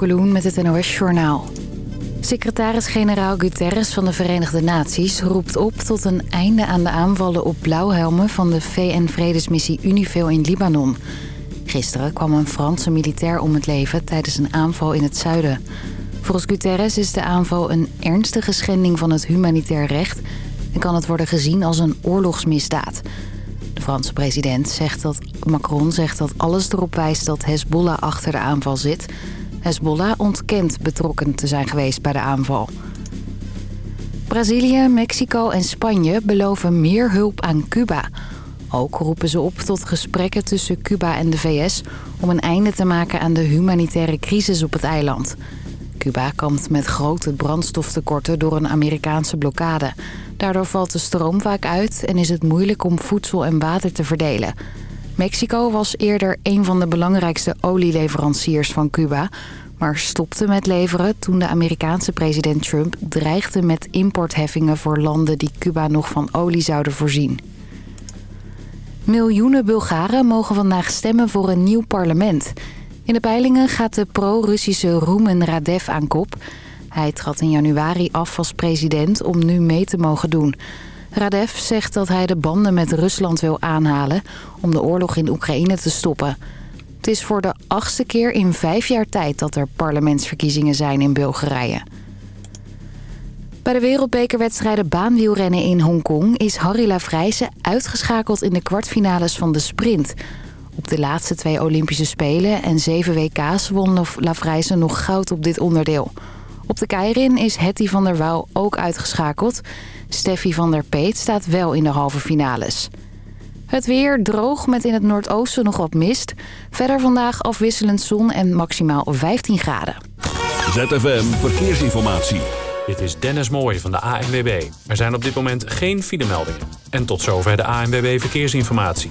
Met het NOS-journaal. Secretaris-generaal Guterres van de Verenigde Naties roept op tot een einde aan de aanvallen op blauwhelmen van de VN-vredesmissie UNIFIL in Libanon. Gisteren kwam een Franse militair om het leven tijdens een aanval in het zuiden. Volgens Guterres is de aanval een ernstige schending van het humanitair recht... en kan het worden gezien als een oorlogsmisdaad. De Franse president zegt dat Macron zegt dat alles erop wijst dat Hezbollah achter de aanval zit. Hezbollah ontkent betrokken te zijn geweest bij de aanval. Brazilië, Mexico en Spanje beloven meer hulp aan Cuba. Ook roepen ze op tot gesprekken tussen Cuba en de VS... om een einde te maken aan de humanitaire crisis op het eiland. Cuba kampt met grote brandstoftekorten door een Amerikaanse blokkade. Daardoor valt de stroom vaak uit en is het moeilijk om voedsel en water te verdelen. Mexico was eerder een van de belangrijkste olieleveranciers van Cuba... maar stopte met leveren toen de Amerikaanse president Trump dreigde met importheffingen voor landen die Cuba nog van olie zouden voorzien. Miljoenen Bulgaren mogen vandaag stemmen voor een nieuw parlement. In de peilingen gaat de pro-Russische Roemen Radev aan kop. Hij trad in januari af als president om nu mee te mogen doen. Radev zegt dat hij de banden met Rusland wil aanhalen... om de oorlog in Oekraïne te stoppen. Het is voor de achtste keer in vijf jaar tijd dat er parlementsverkiezingen zijn in Bulgarije. Bij de wereldbekerwedstrijden baanwielrennen in Hongkong... is Harry Lavrijsen uitgeschakeld in de kwartfinales van de sprint. Op de laatste twee Olympische Spelen en zeven WK's won Lavrijsen nog goud op dit onderdeel. Op de keirin is Hetty van der Wouw ook uitgeschakeld. Steffi van der Peet staat wel in de halve finales. Het weer droog met in het noordoosten nog wat mist. Verder vandaag afwisselend zon en maximaal 15 graden. ZFM Verkeersinformatie. Dit is Dennis Mooij van de ANWB. Er zijn op dit moment geen filemeldingen. En tot zover de ANWB Verkeersinformatie.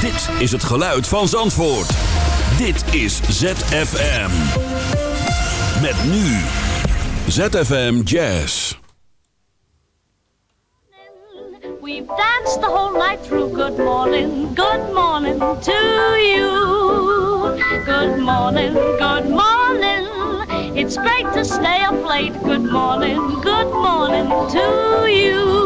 Dit is het geluid van Zandvoort. Dit is ZFM. Met nu. ZFM Jazz. We've danced the whole night through. Good morning, good morning to you. Good morning, good morning. It's great to stay up late. Good morning, good morning to you.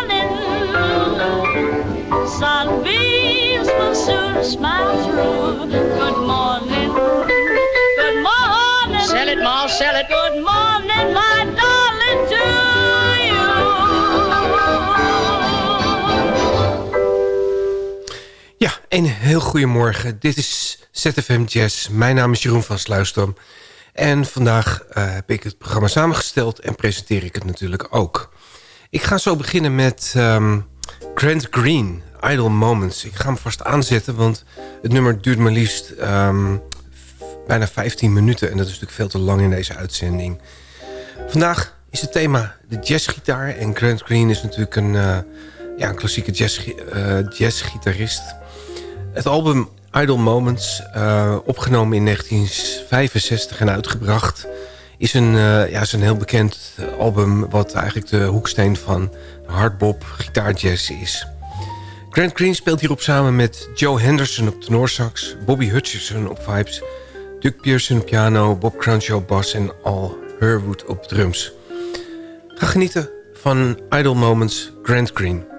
Sunbeams will soon smile through. Good morning, good morning. Sell it, Ma, sell it. Good morning, my darling, to you. Ja, een heel goedemorgen. Dit is ZFM Jazz. Mijn naam is Jeroen van Sluisdam. En vandaag uh, heb ik het programma samengesteld en presenteer ik het natuurlijk ook. Ik ga zo beginnen met um, Grant Green, Idle Moments. Ik ga hem vast aanzetten, want het nummer duurt maar liefst ehm, bijna 15 minuten. En dat is natuurlijk veel te lang in deze uitzending. Vandaag is het thema de jazzgitaar. En Grant Green is natuurlijk een, uh, ja, een klassieke jazz, uh, jazzgitarist. Het album Idle Moments, uh, opgenomen in 1965 en uitgebracht... is een, ja, is een heel bekend album... wat eigenlijk de hoeksteen van hardbop gitaarjazz is. Grant Green speelt hierop samen met Joe Henderson op tenorsax... Bobby Hutcherson op vibes... Doug Pearson op piano, Bob Crenshaw op bas en Al Herwood op drums. Ga genieten van Idle Moments Grant Green.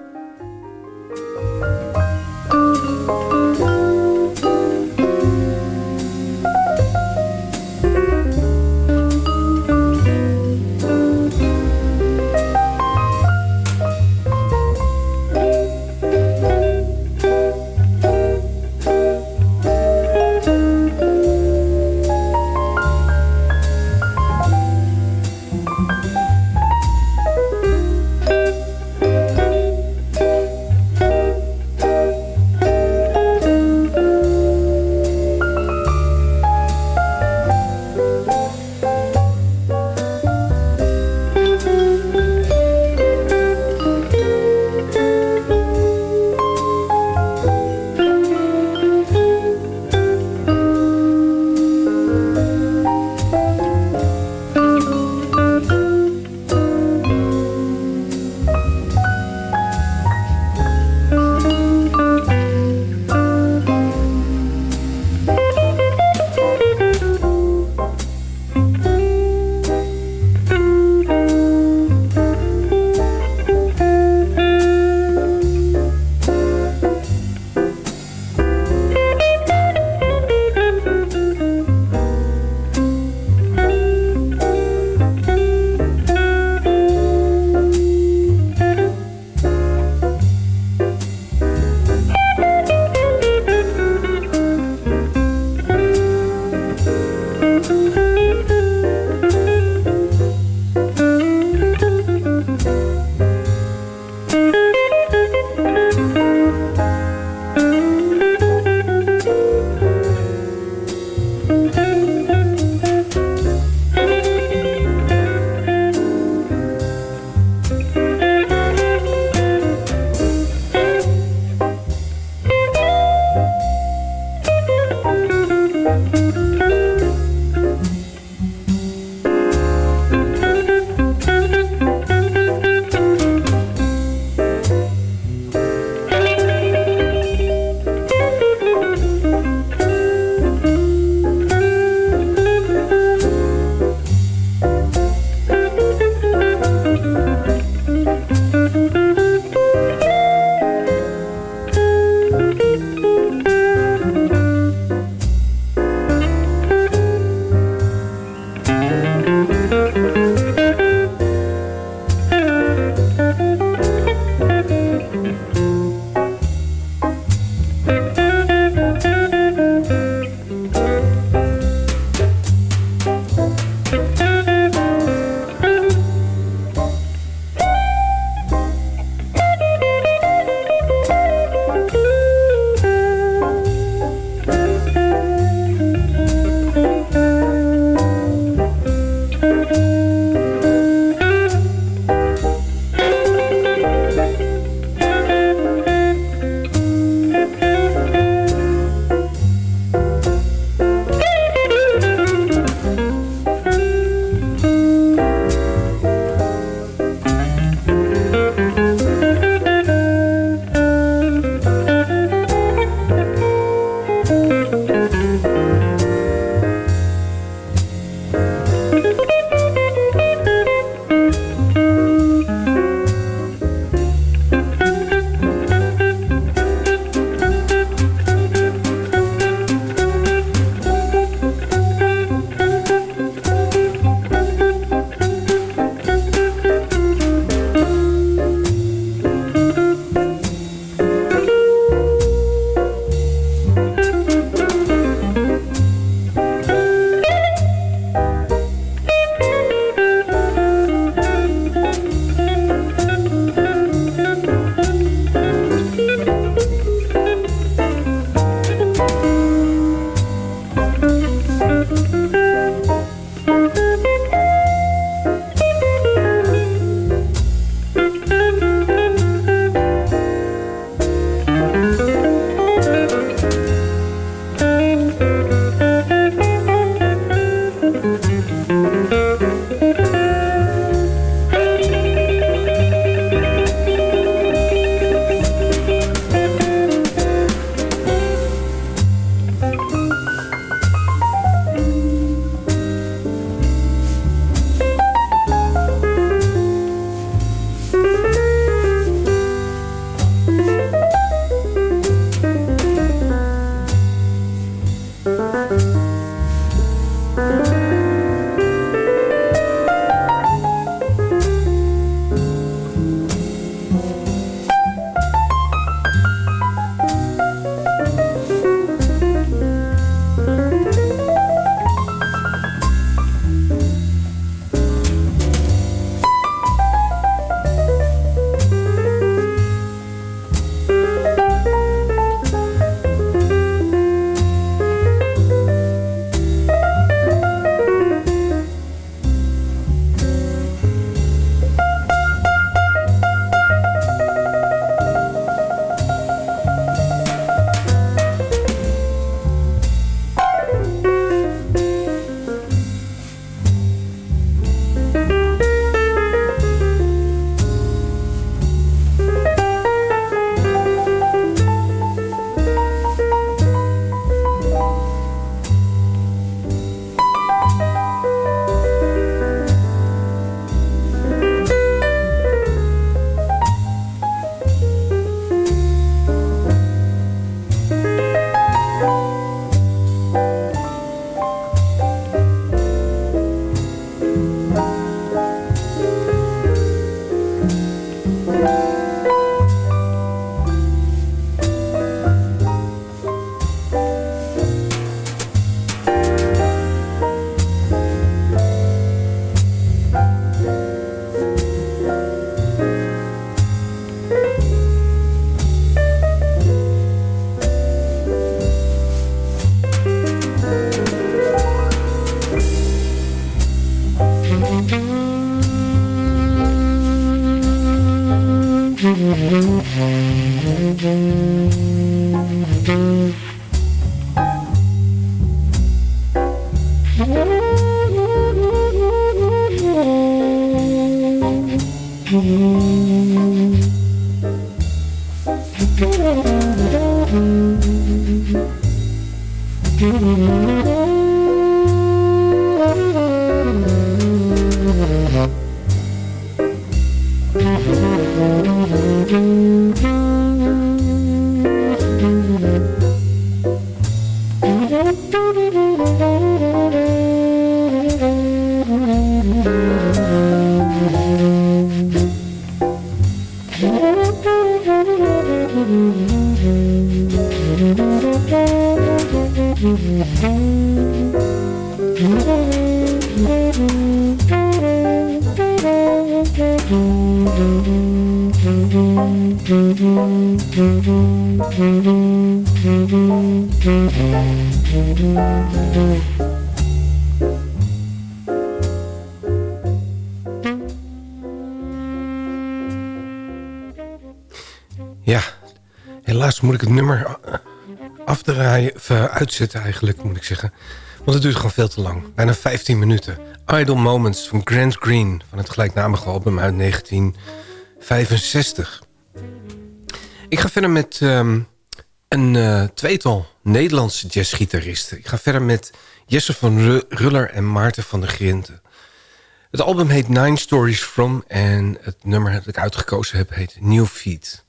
Uitzetten eigenlijk, moet ik zeggen. Want het duurt gewoon veel te lang. Bijna 15 minuten. Idle Moments van Grant Green van het gelijknamige album uit 1965. Ik ga verder met um, een uh, tweetal Nederlandse jazzgitaristen. Ik ga verder met Jesse van Ruller en Maarten van der Grinten. Het album heet Nine Stories From en het nummer dat ik uitgekozen heb heet New Feet.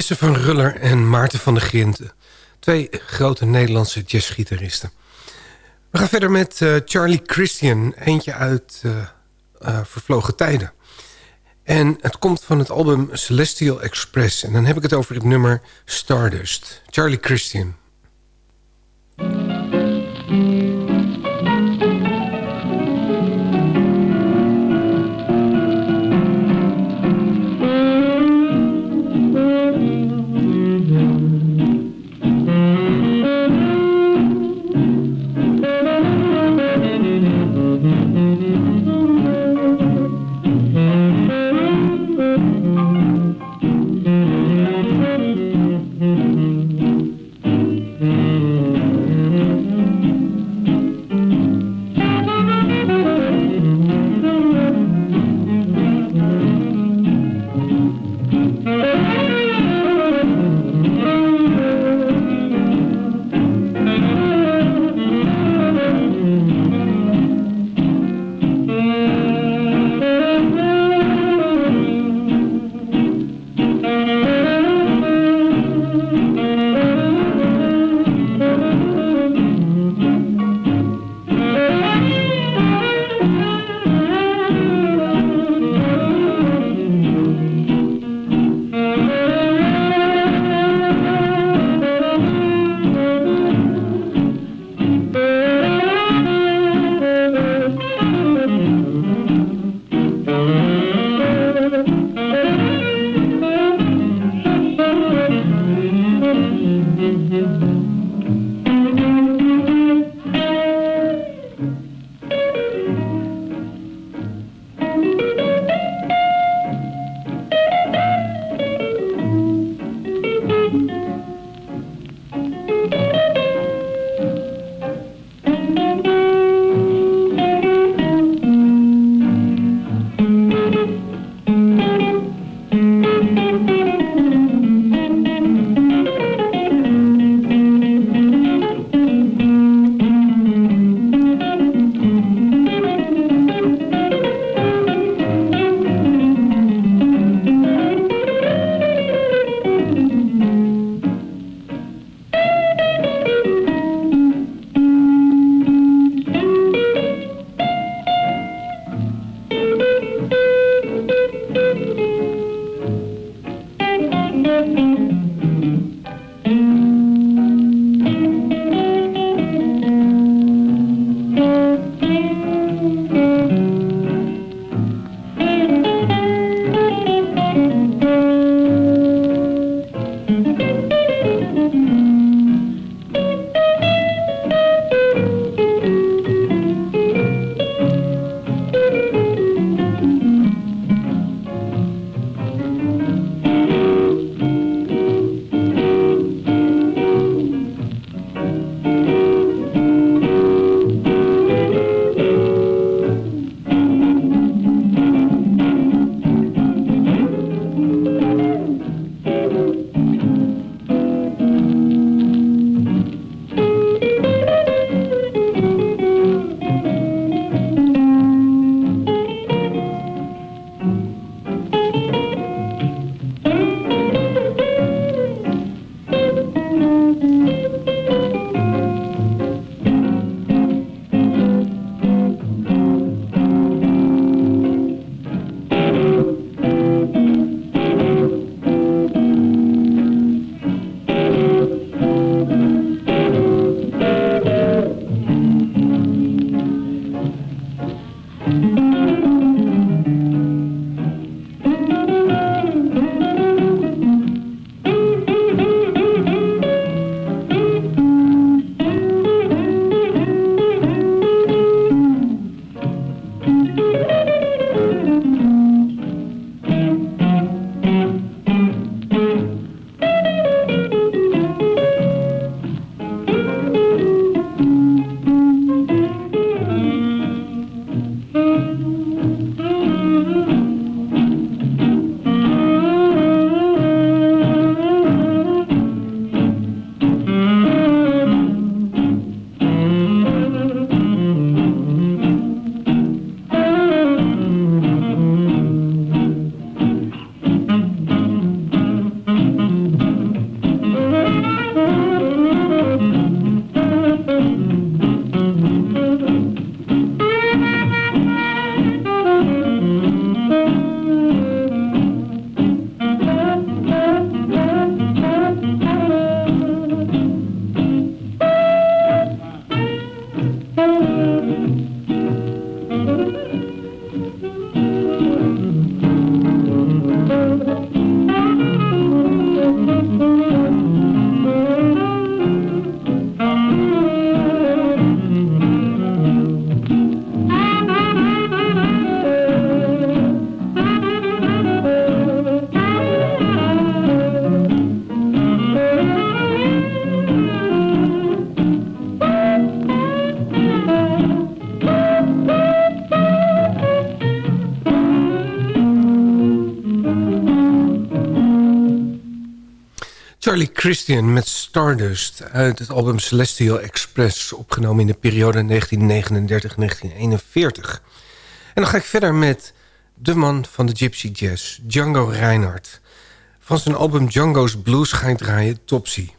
Jesse van Ruller en Maarten van der Grinten. Twee grote Nederlandse jazzgitaristen. We gaan verder met uh, Charlie Christian. Eentje uit uh, uh, Vervlogen Tijden. En het komt van het album Celestial Express. En dan heb ik het over het nummer Stardust. Charlie Christian. Christian met Stardust uit het album Celestial Express... opgenomen in de periode 1939-1941. En dan ga ik verder met de man van de Gypsy Jazz, Django Reinhardt. Van zijn album Django's Blues ga ik draaien Topsy.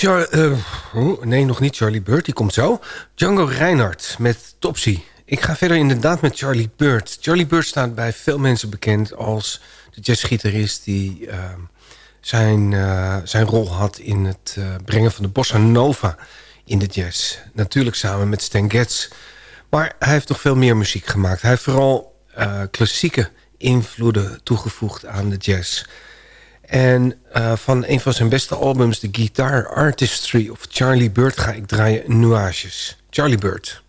Char uh, nee, nog niet Charlie Bird, die komt zo. Django Reinhardt met Topsy. Ik ga verder inderdaad met Charlie Bird. Charlie Bird staat bij veel mensen bekend als de jazzgitarist... die uh, zijn, uh, zijn rol had in het uh, brengen van de bossa nova in de jazz. Natuurlijk samen met Stan Getz. Maar hij heeft nog veel meer muziek gemaakt. Hij heeft vooral klassieke invloeden toegevoegd aan de jazz... En uh, van een van zijn beste albums, The Guitar Artistry of Charlie Bird... ga ik draaien Nuages. Charlie Bird.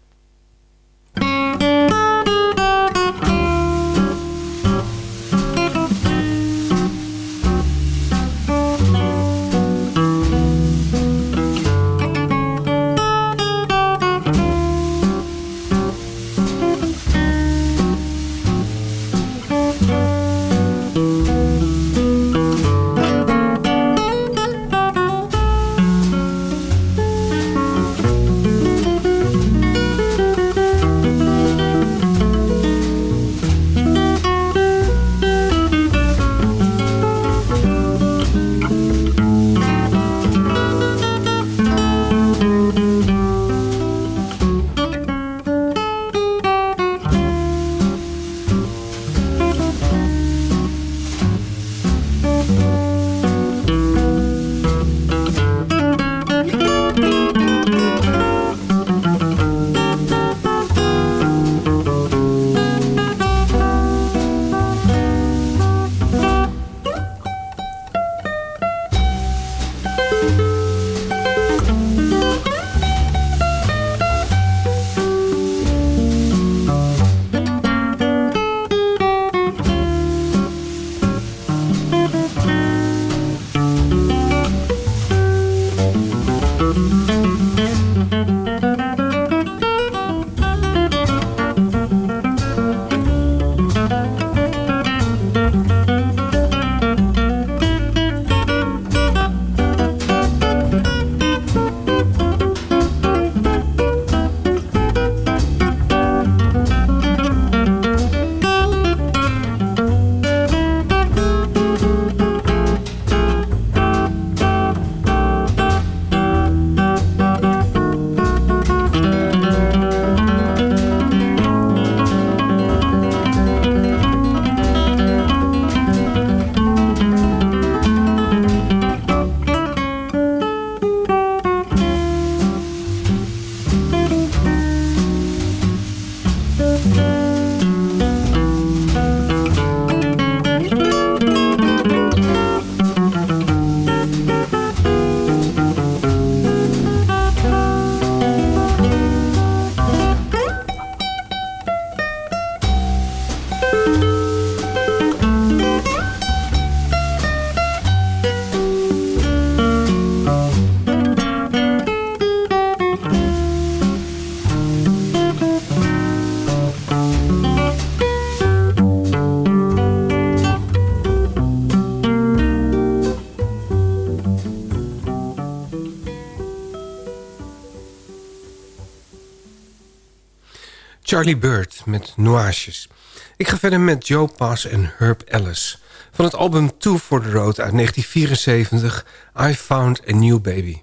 Charlie Bird met Nuages. Ik ga verder met Joe Pass en Herb Ellis. Van het album Two for the Road uit 1974... I Found a New Baby.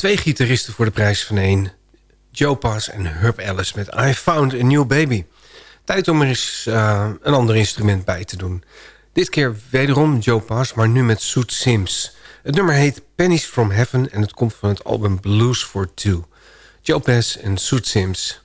Twee gitaristen voor de prijs van één. Joe Pass en Herb Ellis met I Found a New Baby. Tijd om er eens uh, een ander instrument bij te doen. Dit keer wederom Joe Pass, maar nu met Soet Sims. Het nummer heet Pennies from Heaven en het komt van het album Blues for Two. Joe Pass en Soet Sims.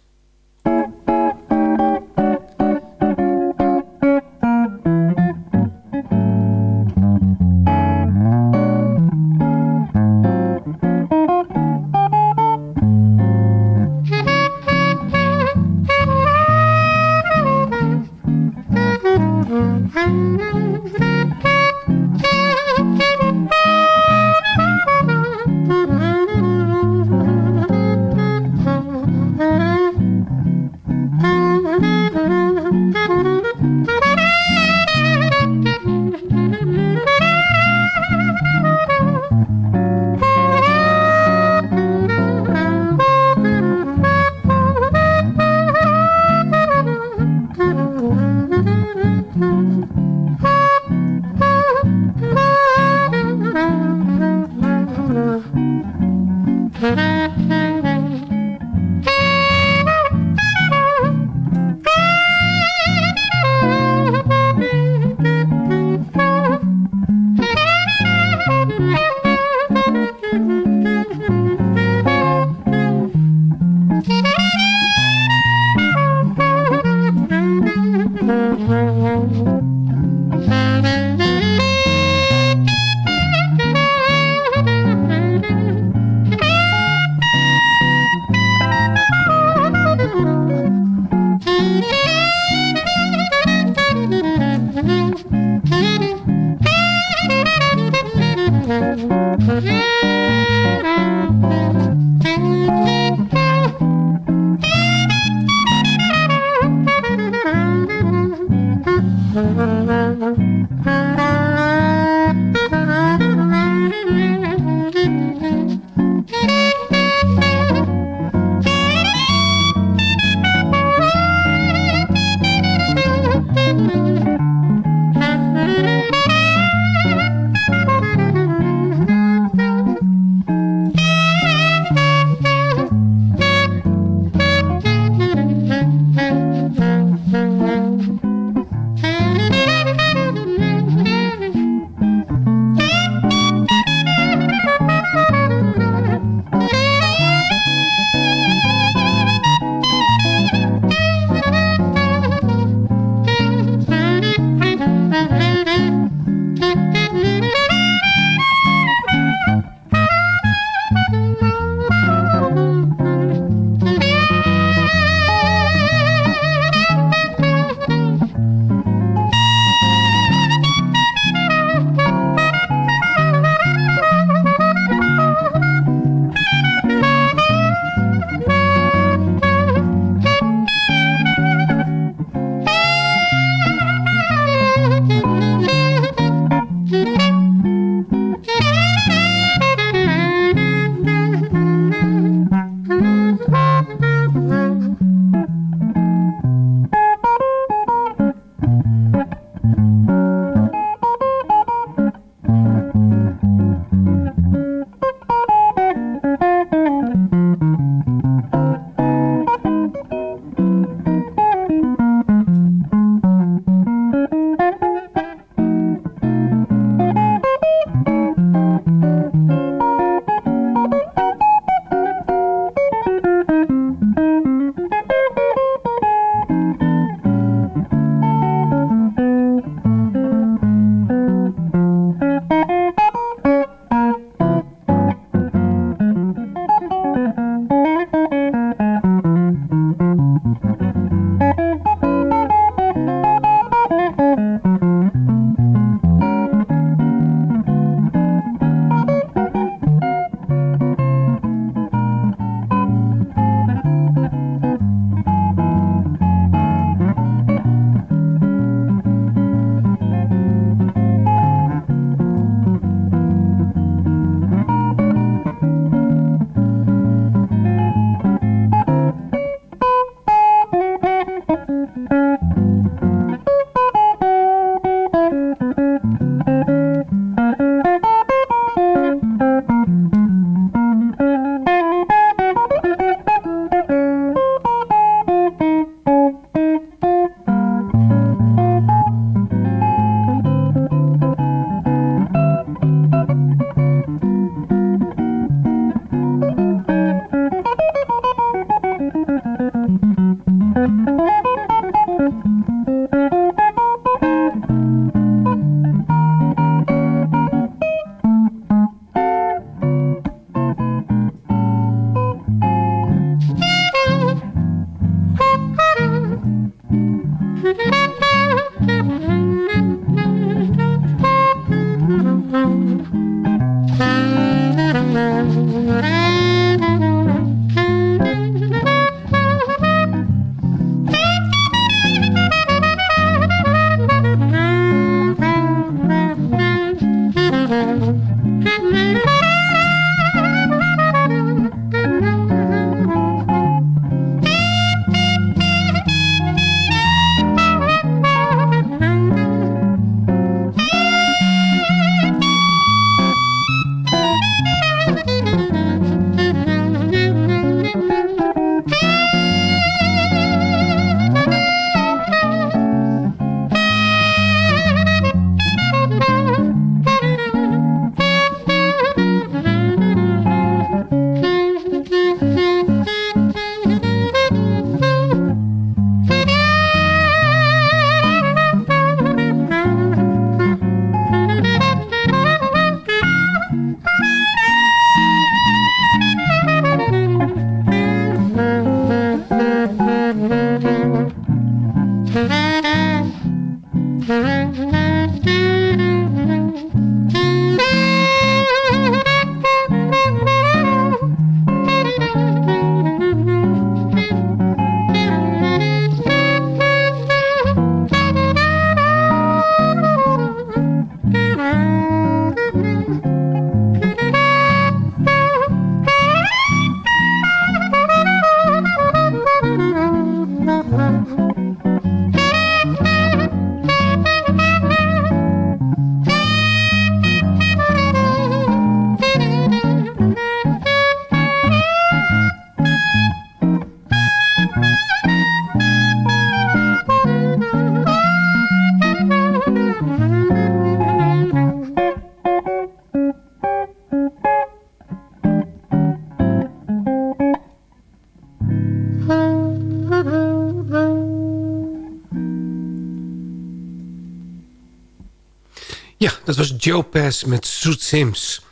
Dat was Joe Pass met Soet Sims.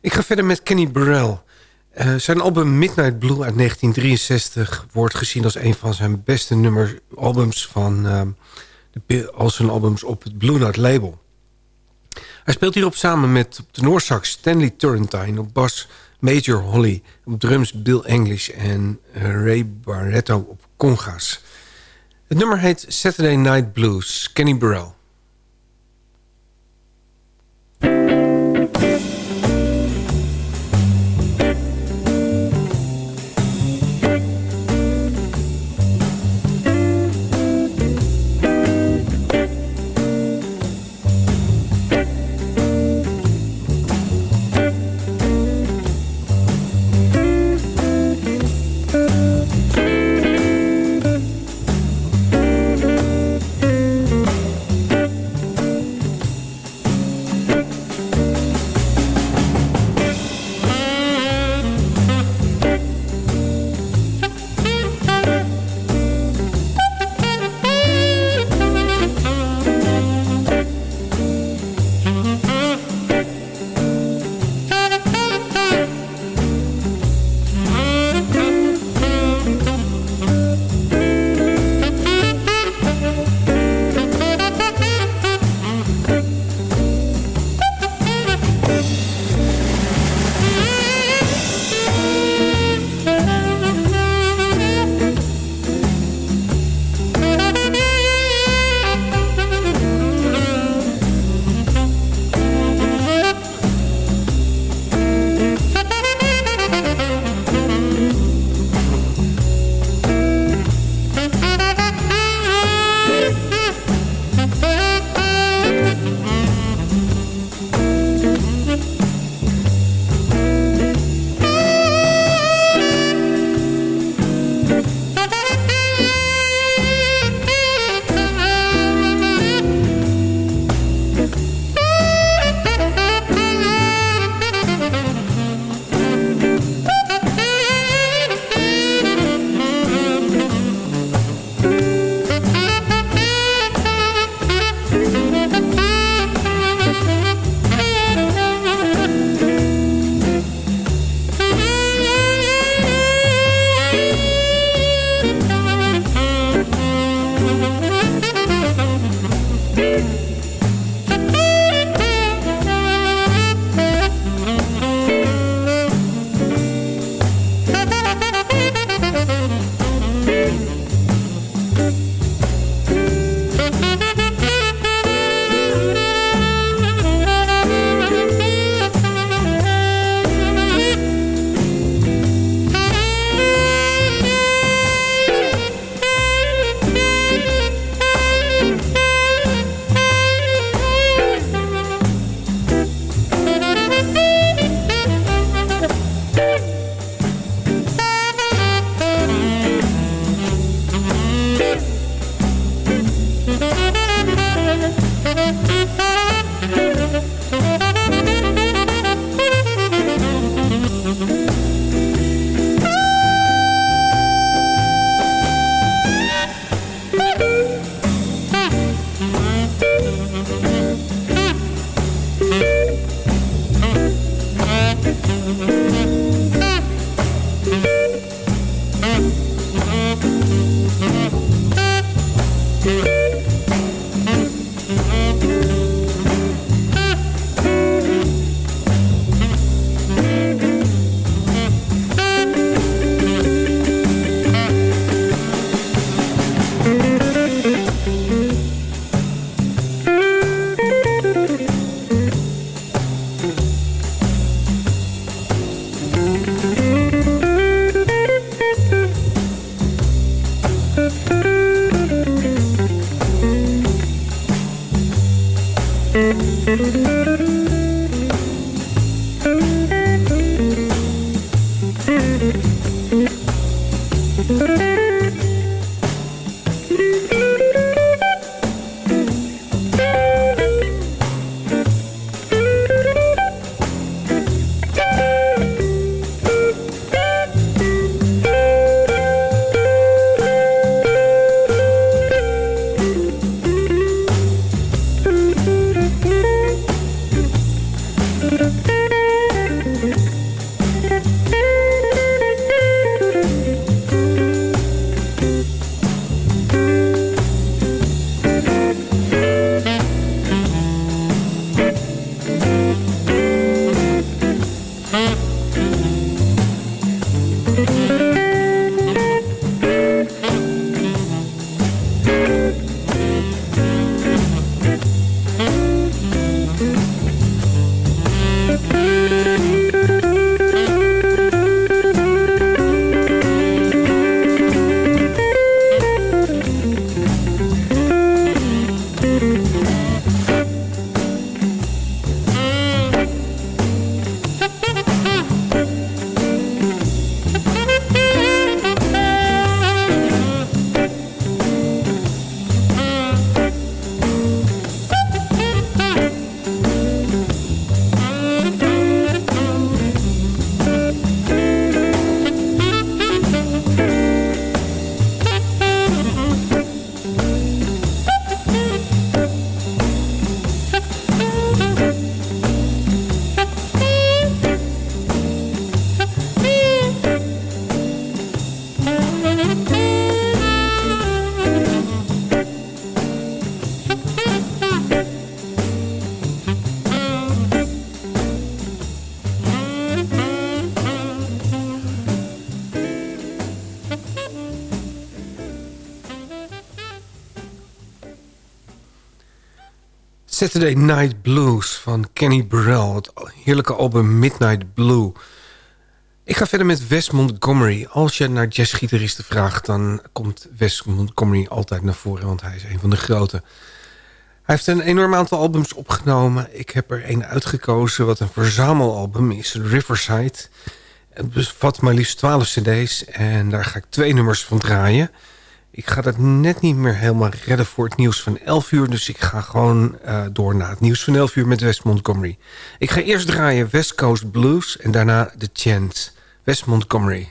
Ik ga verder met Kenny Burrell. Uh, zijn album Midnight Blue uit 1963 wordt gezien als een van zijn beste nummers, albums van uh, de, al zijn albums op het Blue Note label. Hij speelt hierop samen met de Noorsax Stanley Turrentine, op bas Major Holly, op drums Bill English en Ray Barretto op conga's. Het nummer heet Saturday Night Blues, Kenny Burrell. Saturday Night Blues van Kenny Burrell. Het heerlijke album Midnight Blue. Ik ga verder met Wes Montgomery. Als je naar jazzgitaristen vraagt... dan komt Wes Montgomery altijd naar voren... want hij is een van de grote. Hij heeft een enorm aantal albums opgenomen. Ik heb er één uitgekozen wat een verzamelalbum is. Riverside. Het bevat maar liefst 12 cd's. En daar ga ik twee nummers van draaien... Ik ga dat net niet meer helemaal redden voor het nieuws van 11 uur. Dus ik ga gewoon uh, door naar het nieuws van 11 uur met West Montgomery. Ik ga eerst draaien West Coast Blues en daarna The Chance. West Montgomery.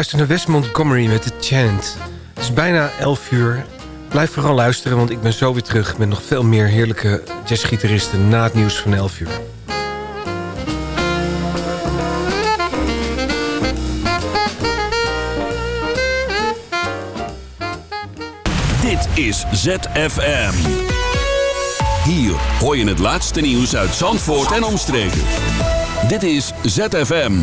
Luistert naar West Montgomery met The Chant. Het is bijna 11 uur. Blijf vooral luisteren, want ik ben zo weer terug... met nog veel meer heerlijke jazzgitaristen na het nieuws van 11 uur. Dit is ZFM. Hier hoor je het laatste nieuws uit Zandvoort en omstreken. Dit is ZFM.